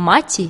Мати.